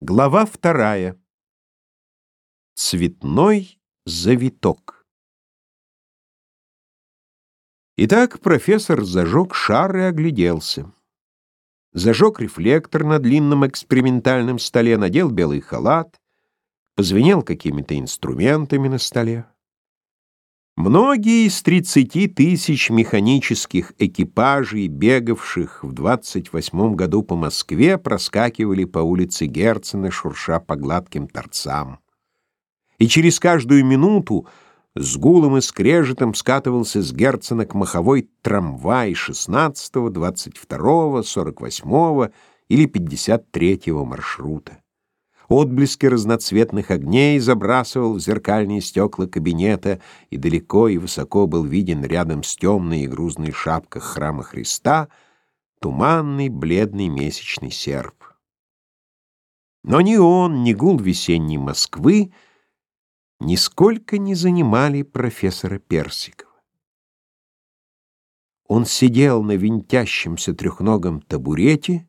Глава вторая. Цветной завиток. Итак, профессор зажег шар и огляделся. Зажег рефлектор на длинном экспериментальном столе, надел белый халат, позвенел какими-то инструментами на столе. Многие из 30 тысяч механических экипажей, бегавших в 28 году по Москве, проскакивали по улице Герцена, шурша по гладким торцам. И через каждую минуту с гулом и скрежетом скатывался с Герцена к Маховой трамвай 16, 22, 48 или 53 маршрута. Отблески разноцветных огней забрасывал в зеркальные стекла кабинета, и далеко и высоко был виден рядом с темной и грузной шапкой храма Христа туманный бледный месячный серп. Но ни он, ни гул весенней Москвы нисколько не занимали профессора Персикова. Он сидел на винтящемся трехногом табурете,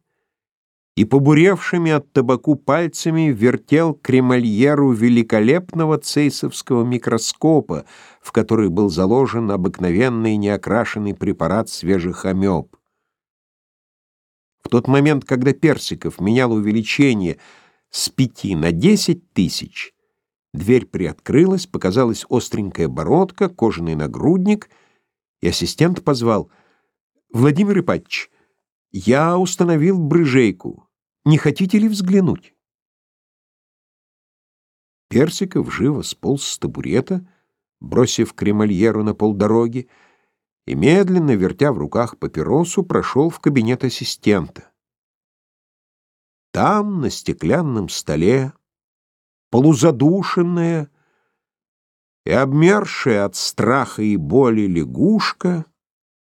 и побуревшими от табаку пальцами вертел кремальеру великолепного цейсовского микроскопа, в который был заложен обыкновенный неокрашенный препарат свежих амеб. В тот момент, когда Персиков менял увеличение с пяти на десять тысяч, дверь приоткрылась, показалась остренькая бородка, кожаный нагрудник, и ассистент позвал «Владимир Ипатьевич, я установил брыжейку». Не хотите ли взглянуть? Персиков живо сполз с табурета, бросив кремальеру на полдороги, и, медленно вертя в руках папиросу, прошел в кабинет ассистента. Там, на стеклянном столе, полузадушенная и обмершая от страха и боли лягушка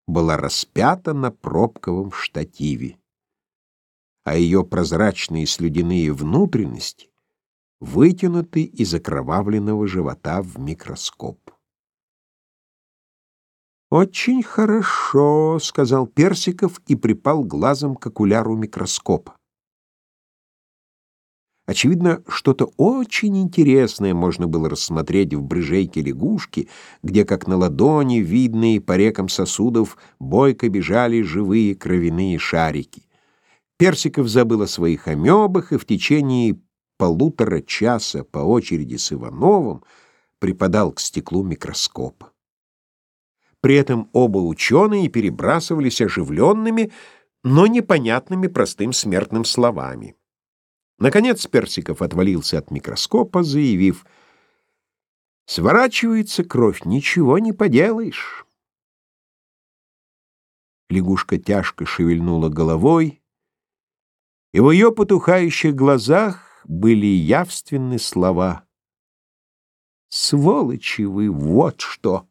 была распята на пробковом штативе а ее прозрачные слюдяные внутренности вытянуты из окровавленного живота в микроскоп. «Очень хорошо», — сказал Персиков и припал глазом к окуляру микроскопа. Очевидно, что-то очень интересное можно было рассмотреть в брыжейке лягушки, где, как на ладони, видные по рекам сосудов, бойко бежали живые кровяные шарики. Персиков забыл о своих амебах и в течение полутора часа по очереди с Ивановым припадал к стеклу микроскопа. При этом оба ученые перебрасывались оживленными, но непонятными простым смертным словами. Наконец Персиков отвалился от микроскопа, заявив «Сворачивается кровь, ничего не поделаешь». Лягушка тяжко шевельнула головой, и в ее потухающих глазах были явственны слова «Сволочи вы, вот что!»